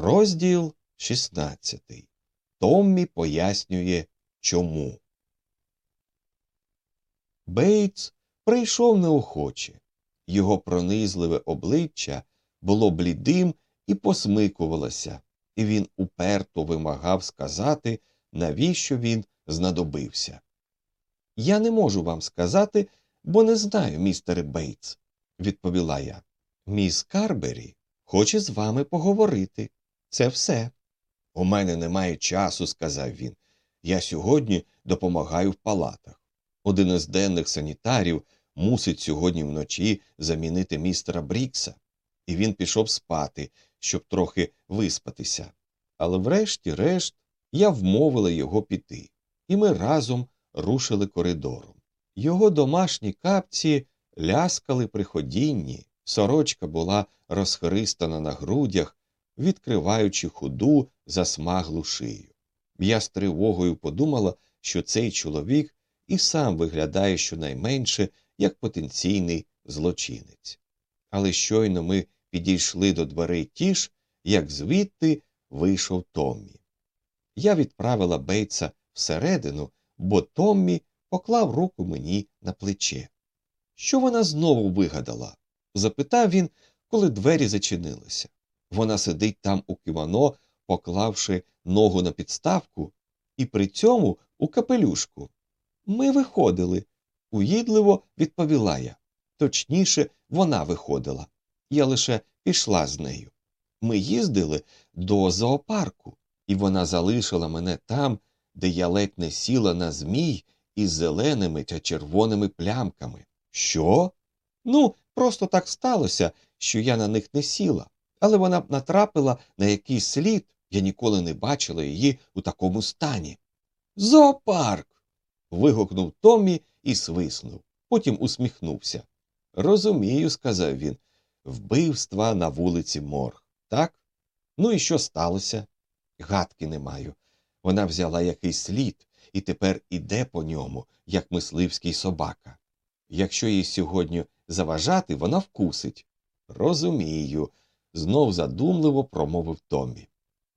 Розділ 16. Томмі пояснює, чому. Бейтс прийшов неохоче. Його пронизливе обличчя було блідим і посмикувалося, і він уперто вимагав сказати, навіщо він знадобився. Я не можу вам сказати, бо не знаю, містере Бейтс, відповіла я. Міс Карбері хоче з вами поговорити. Це все. У мене немає часу, сказав він. Я сьогодні допомагаю в палатах. Один із денних санітарів мусить сьогодні вночі замінити містера Брікса, і він пішов спати, щоб трохи виспатися. Але врешті-решт я вмовила його піти, і ми разом рушили коридором. Його домашні капці ляскали при ходінні, сорочка була розхристана на грудях, відкриваючи худу засмаглу шию. Я з тривогою подумала, що цей чоловік і сам виглядає щонайменше як потенційний злочинець. Але щойно ми підійшли до дверей тіш, як звідти вийшов Томмі. Я відправила Бейтса всередину, бо Томмі поклав руку мені на плече. Що вона знову вигадала? запитав він, коли двері зачинилися. Вона сидить там у кивано, поклавши ногу на підставку, і при цьому у капелюшку. Ми виходили, уїдливо відповіла я. Точніше, вона виходила. Я лише пішла з нею. Ми їздили до зоопарку, і вона залишила мене там, де я ледь не сіла на змій із зеленими та червоними плямками. Що? Ну, просто так сталося, що я на них не сіла, але вона натрапила на якийсь слід, я ніколи не бачила її у такому стані. Зоопарк. вигукнув Томмі і свиснув, потім усміхнувся. Розумію, сказав він, вбивства на вулиці Морг, так? Ну і що сталося? Гадки не маю. Вона взяла якийсь слід і тепер іде по ньому, як мисливський собака. Якщо їй сьогодні заважати, вона вкусить. Розумію, знов задумливо промовив Томмі.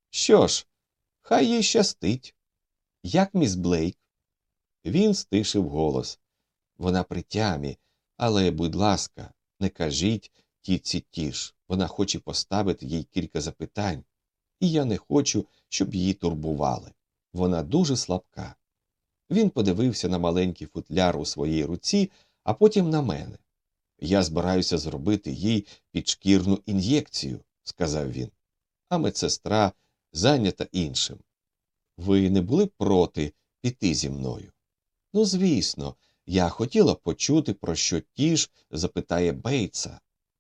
Що ж, хай їй щастить. Як міс Блейк? Він стишив голос. Вона при тямі, але, будь ласка, не кажіть тітці тіш. Вона хоче поставити їй кілька запитань, і я не хочу, щоб її турбували. Вона дуже слабка. Він подивився на маленький футляр у своїй руці, а потім на мене. Я збираюся зробити їй підшкірну ін'єкцію, сказав він. А медсестра зайнята іншим. Ви не були проти піти зі мною? Ну, звісно, я хотіла почути, про що тіж запитає Бейтса,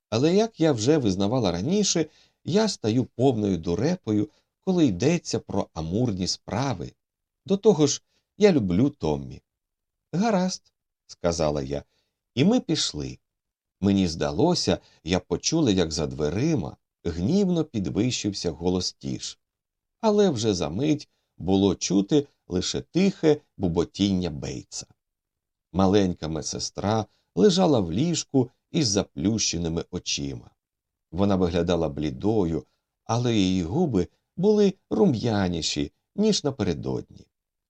але як я вже визнавала раніше, я стаю повною дурепою, коли йдеться про амурні справи. До того ж, я люблю Томмі. Гаразд, сказала я, і ми пішли. Мені здалося, я почула, як за дверима гнівно підвищився голос тіш. Але вже за мить було чути лише тихе буботіння бейтса. Маленька медсестра лежала в ліжку із заплющеними очима. Вона виглядала блідою, але її губи були рум'яніші, ніж напередодні.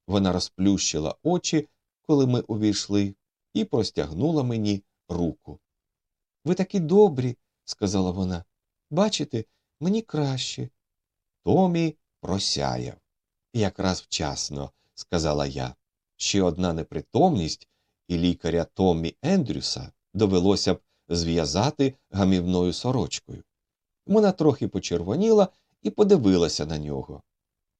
Вона розплющила очі, коли ми увійшли, і простягнула мені руку. Ви такі добрі, сказала вона. Бачите, мені краще. Томі просяяв. Якраз вчасно, сказала я. Ще одна непритомність, і лікаря Томмі Ендрюса довелося б зв'язати гамівною сорочкою. Вона трохи почервоніла і подивилася на нього.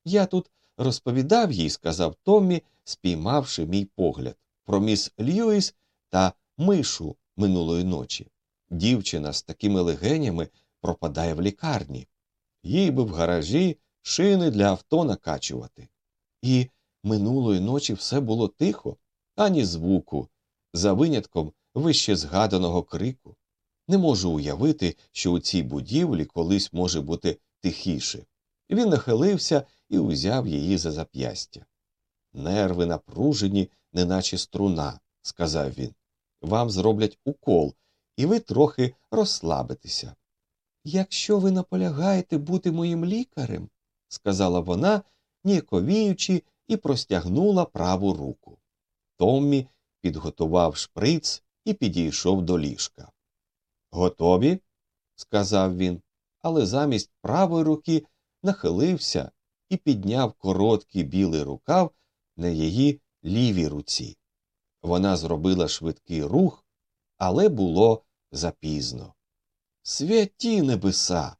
Я тут розповідав їй, сказав Томмі, спіймавши мій погляд, про міс Льюіс та мишу минулої ночі. Дівчина з такими легенями пропадає в лікарні. Їй би в гаражі шини для авто накачувати. І минулої ночі все було тихо, ані звуку, за винятком вище згаданого крику. Не можу уявити, що у цій будівлі колись може бути тихіше. Він нахилився і узяв її за зап'ястя. Нерви напружені, неначе струна, сказав він. Вам зроблять укол, і ви трохи розслабитеся. Якщо ви наполягаєте бути моїм лікарем, сказала вона, ніяковіючи, і простягнула праву руку. Томмі підготував шприц і підійшов до ліжка. Готові? сказав він, але замість правої руки нахилився і підняв короткий білий рукав на її лівій руці. Вона зробила швидкий рух, але було запізно. Святі небеса.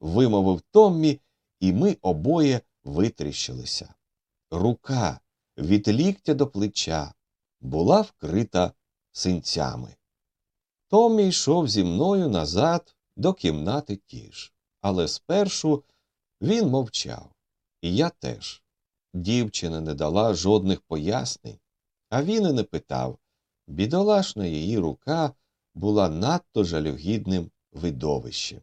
вимовив Томмі, і ми обоє витріщилися. Рука від ліктя до плеча була вкрита синцями. Томмі йшов зі мною назад до кімнати тіж, але спершу він мовчав, і я теж. Дівчина не дала жодних пояснень, а він і не питав. Бідолашна її рука була надто жалюгідним видовищем.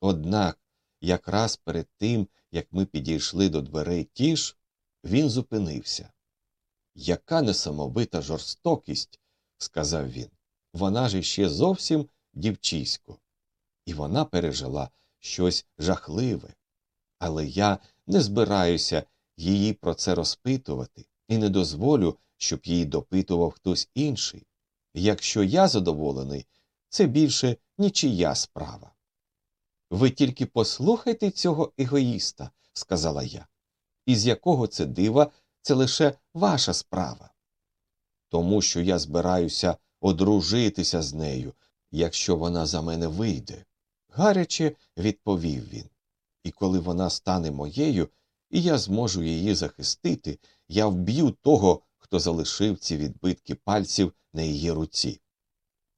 Однак, якраз перед тим, як ми підійшли до дверей тіж, він зупинився. Яка несамовита жорстокість, сказав він. Вона ж іще зовсім дівчисько. І вона пережила щось жахливе. Але я не збираюся її про це розпитувати і не дозволю, щоб її допитував хтось інший. Якщо я задоволений, це більше нічия справа. Ви тільки послухайте цього егоїста, сказала я, із якого це дива це лише ваша справа. Тому що я збираюся одружитися з нею, якщо вона за мене вийде, гаряче відповів він. І коли вона стане моєю, і я зможу її захистити, я вб'ю того, хто залишив ці відбитки пальців на її руці.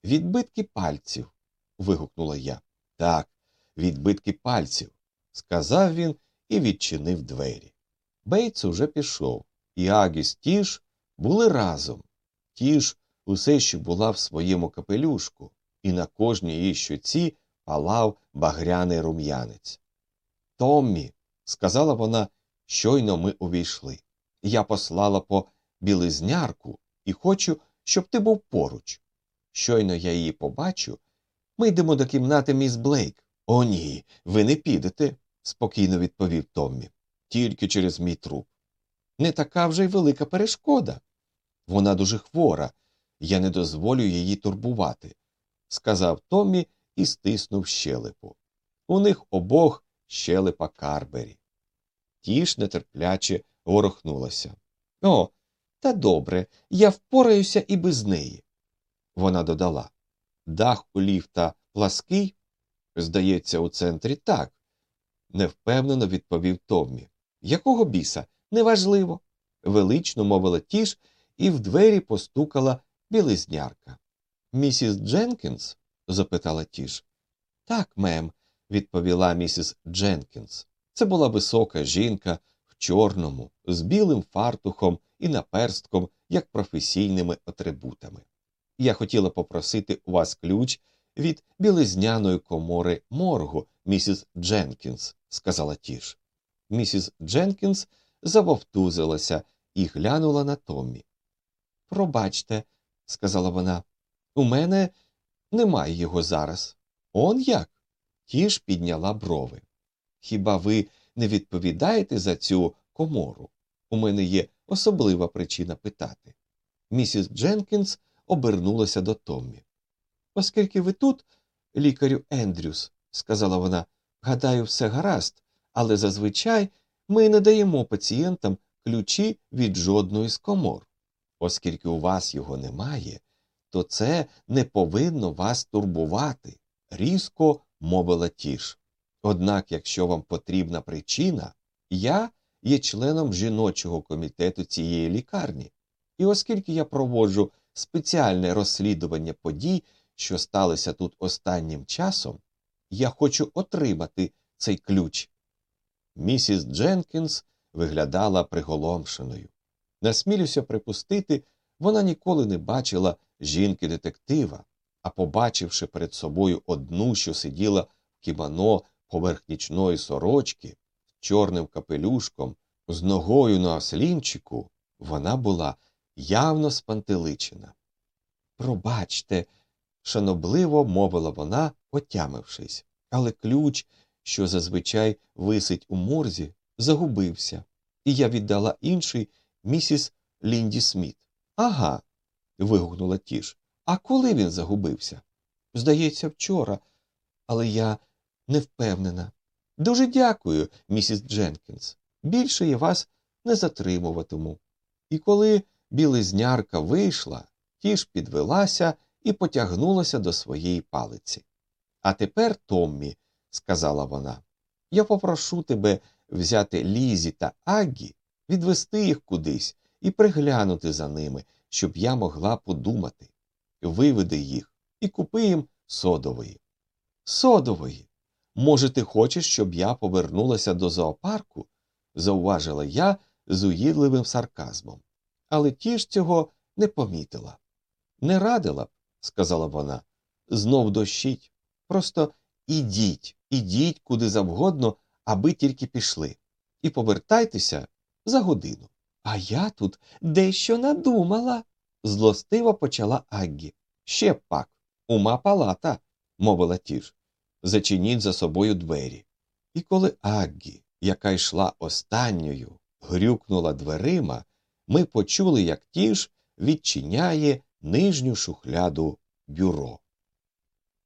Відбитки пальців. вигукнула я. Так, відбитки пальців, сказав він і відчинив двері. Бейтс уже пішов, і Агіс Тіш були разом. Тіш усе ще була в своєму капелюшку, і на кожній її щоці палав багряний рум'янець. Томмі, сказала вона, щойно ми увійшли. Я послала по білизнярку і хочу, щоб ти був поруч. Щойно я її побачу, ми йдемо до кімнати міс Блейк. О, ні, ви не підете, спокійно відповів Томмі. Тільки через мій труп. Не така вже й велика перешкода. Вона дуже хвора, я не дозволю її турбувати, сказав Томмі і стиснув щелепу. У них обох щелепа Карбері. Ті ж нетерпляче ворохнулася. О, та добре, я впораюся і без неї. Вона додала. Дах у ліфта плаский? Здається, у центрі так. невпевнено відповів Томмі. Якого біса? Неважливо. велично мовила тіш і в двері постукала білизнярка. Місіс Дженкінс? запитала тіш. Так, мем, відповіла місіс Дженкінс. Це була висока жінка в чорному, з білим фартухом і наперстком, як професійними атрибутами. Я хотіла попросити у вас ключ від білизняної комори моргу, місіс Дженкінс, сказала тіш. Місіс Дженкінс завовтузилася і глянула на Томмі. Пробачте, сказала вона, у мене немає його зараз. Он як? Тіш підняла брови. Хіба ви не відповідаєте за цю комору? У мене є особлива причина питати. Місіс Дженкінс обернулася до Томмі. Оскільки ви тут, лікарю Ендрюс, сказала вона, гадаю, все гаразд, але зазвичай ми не даємо пацієнтам ключі від жодної з комор. Оскільки у вас його немає, то це не повинно вас турбувати, різко мовила тіш. Однак, якщо вам потрібна причина, я є членом жіночого комітету цієї лікарні, і оскільки я проводжу спеціальне розслідування подій, що сталися тут останнім часом, я хочу отримати цей ключ. Місіс Дженкінс виглядала приголомшеною. Насмілюся припустити, вона ніколи не бачила жінки детектива, а побачивши перед собою одну, що сиділа в кімано поверх нічної сорочки, чорним капелюшком, з ногою на ослінчику, вона була явно спантеличена. Пробачте, шанобливо мовила вона, отямившись. Але ключ, що зазвичай висить у морзі, загубився, і я віддала інший місіс Лінді Сміт. Ага. вигукнула Тіш. А коли він загубився? Здається, вчора, але я не впевнена. Дуже дякую, місіс Дженкінс. Більше я вас не затримуватиму. І коли білизнярка вийшла, тіж підвелася і потягнулася до своєї палиці. А тепер, Томмі, сказала вона, я попрошу тебе взяти Лізі та Аггі, відвести їх кудись і приглянути за ними, щоб я могла подумати. Виведи їх і купи їм содової. Содової. Може, ти хочеш, щоб я повернулася до зоопарку? зауважила я з уїдливим сарказмом. Але ті ж цього не помітила. Не радила б, сказала вона, знов дощить. Просто ідіть, ідіть куди завгодно, аби тільки пішли, і повертайтеся за годину. А я тут дещо надумала, злостиво почала Аггі. Ще пак, ума палата, мовила тіж. Зачиніть за собою двері. І коли Аггі, яка йшла останньою, грюкнула дверима, ми почули, як тіж відчиняє нижню шухляду бюро.